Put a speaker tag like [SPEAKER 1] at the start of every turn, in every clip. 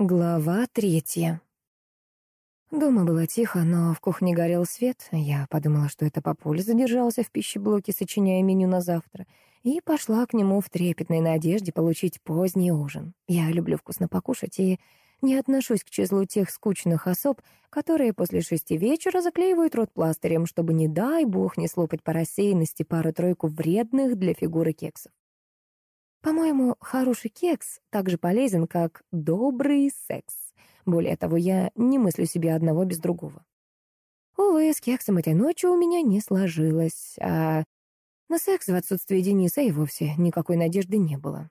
[SPEAKER 1] Глава третья. Дома было тихо, но в кухне горел свет. Я подумала, что это папуль задержался в пищеблоке, сочиняя меню на завтра, и пошла к нему в трепетной надежде получить поздний ужин. Я люблю вкусно покушать и не отношусь к числу тех скучных особ, которые после шести вечера заклеивают рот пластырем, чтобы, не дай бог, не слопать по рассеянности пару-тройку вредных для фигуры кексов. По-моему, хороший кекс так же полезен, как добрый секс. Более того, я не мыслю себе одного без другого. Увы, с кексом этой ночью у меня не сложилось, а на секс в отсутствие Дениса и вовсе никакой надежды не было.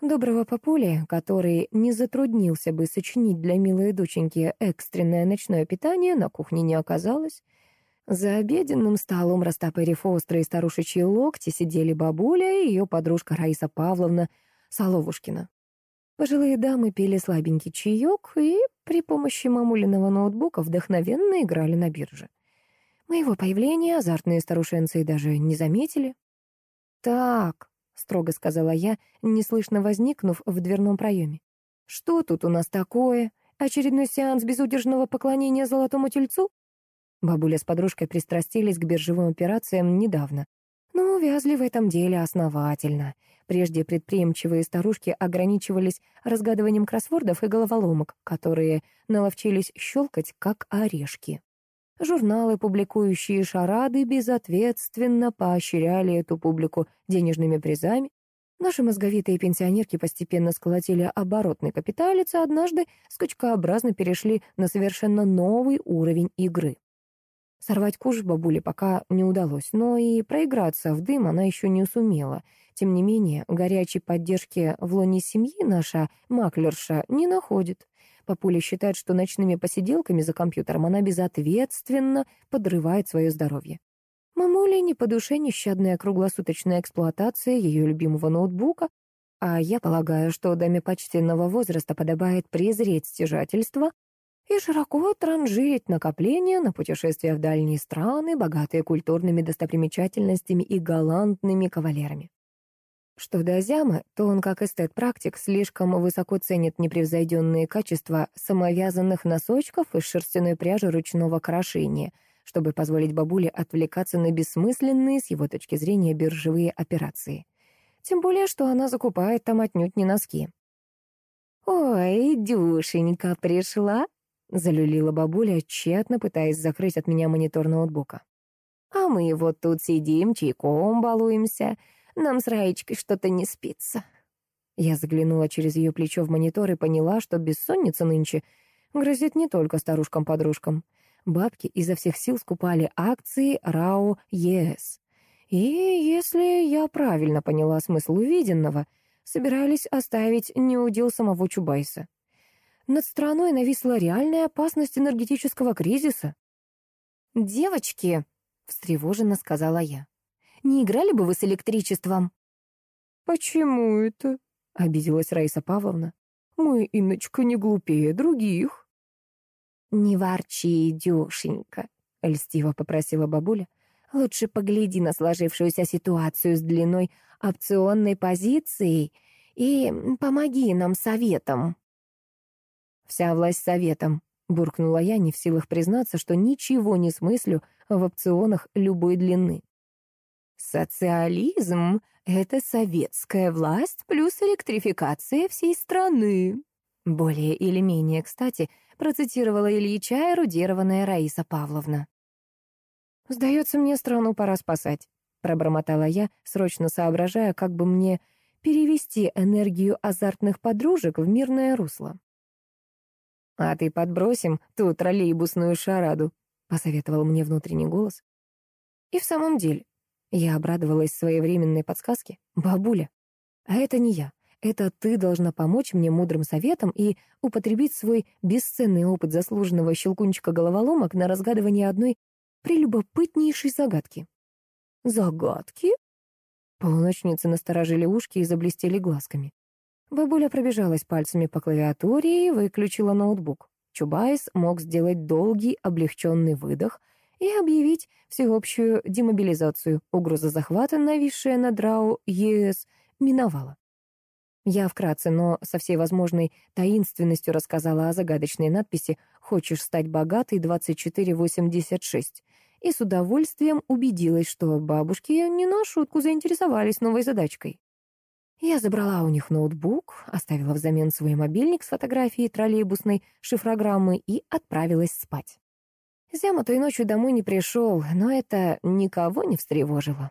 [SPEAKER 1] Доброго папули, который не затруднился бы сочинить для милой доченьки экстренное ночное питание, на кухне не оказалось. За обеденным столом, растопырив острые старушечьи локти, сидели бабуля и ее подружка Раиса Павловна Соловушкина. Пожилые дамы пили слабенький чаек и при помощи мамулиного ноутбука вдохновенно играли на бирже. Моего появления азартные старушенцы даже не заметили. «Так», — строго сказала я, неслышно возникнув в дверном проеме. «Что тут у нас такое? Очередной сеанс безудержного поклонения золотому тельцу?» Бабуля с подружкой пристрастились к биржевым операциям недавно. Но увязли в этом деле основательно. Прежде предприимчивые старушки ограничивались разгадыванием кроссвордов и головоломок, которые наловчились щелкать, как орешки. Журналы, публикующие шарады, безответственно поощряли эту публику денежными призами. Наши мозговитые пенсионерки постепенно сколотили оборотный капиталец, а однажды скачкообразно перешли на совершенно новый уровень игры. Сорвать куш бабуле пока не удалось, но и проиграться в дым она еще не сумела. Тем не менее, горячей поддержки в лоне семьи наша маклерша не находит. Папуля считает, что ночными посиделками за компьютером она безответственно подрывает свое здоровье. Мамуле не по душе нещадная круглосуточная эксплуатация ее любимого ноутбука, а я полагаю, что даме почтенного возраста подобает презреть стяжательство и широко транжирить накопления на путешествия в дальние страны, богатые культурными достопримечательностями и галантными кавалерами. Что до Азямы, то он, как эстет-практик, слишком высоко ценит непревзойденные качества самовязанных носочков из шерстяной пряжи ручного крошения, чтобы позволить бабуле отвлекаться на бессмысленные, с его точки зрения, биржевые операции. Тем более, что она закупает там отнюдь не носки. «Ой, дюшенька пришла!» Залюлила бабуля, тщетно пытаясь закрыть от меня монитор ноутбука. «А мы вот тут сидим, чайком балуемся. Нам с Раечкой что-то не спится». Я заглянула через ее плечо в монитор и поняла, что бессонница нынче грозит не только старушкам-подружкам. Бабки изо всех сил скупали акции РАО ЕС. И, если я правильно поняла смысл увиденного, собирались оставить неудел самого Чубайса. Над страной нависла реальная опасность энергетического кризиса. «Девочки», — встревоженно сказала я, — «не играли бы вы с электричеством?»
[SPEAKER 2] «Почему это?» — обиделась Раиса Павловна. «Мы, Инночка, не глупее других».
[SPEAKER 1] «Не ворчи, дюшенька», — льстиво попросила бабуля. «Лучше погляди на сложившуюся ситуацию с длиной опционной позиции и помоги нам советом». «Вся власть советом», — буркнула я, не в силах признаться, что ничего не смыслю в опционах любой длины. «Социализм — это советская власть плюс электрификация всей страны», более или менее, кстати, процитировала Ильича эрудированная Раиса Павловна. «Сдается мне, страну пора спасать», — пробормотала я, срочно соображая, как бы мне перевести энергию азартных подружек в мирное русло. «А ты подбросим ту троллейбусную шараду», — посоветовал мне внутренний голос. И в самом деле, я обрадовалась своевременной подсказке. «Бабуля, а это не я. Это ты должна помочь мне мудрым советом и употребить свой бесценный опыт заслуженного щелкунчика головоломок на разгадывание одной прелюбопытнейшей загадки». «Загадки?» Полуночницы насторожили ушки и заблестели глазками. Бабуля пробежалась пальцами по клавиатуре и выключила ноутбук. Чубайс мог сделать долгий облегченный выдох и объявить всеобщую демобилизацию. Угроза захвата, нависшая над РАО ЕС, миновала. Я вкратце, но со всей возможной таинственностью рассказала о загадочной надписи «Хочешь стать богатой 2486» и с удовольствием убедилась, что бабушки не на шутку заинтересовались новой задачкой. Я забрала у них ноутбук, оставила взамен свой мобильник с фотографией троллейбусной шифрограммы и отправилась спать. Зяма той ночью домой не пришел, но это никого не встревожило.